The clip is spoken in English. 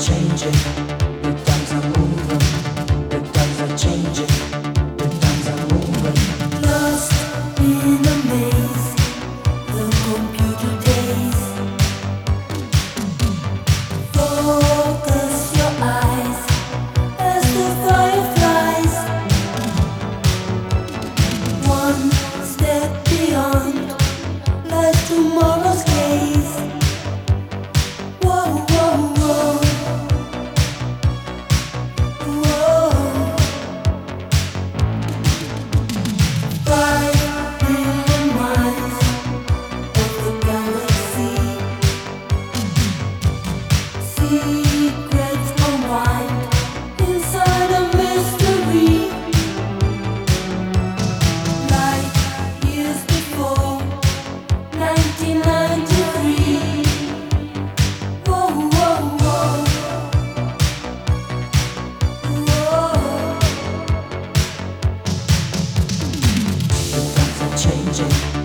changing. changing.